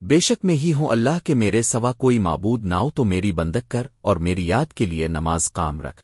بے شک میں ہی ہوں اللہ کے میرے سوا کوئی معبود ناؤ تو میری بندک کر اور میری یاد کے لیے نماز کام رکھ۔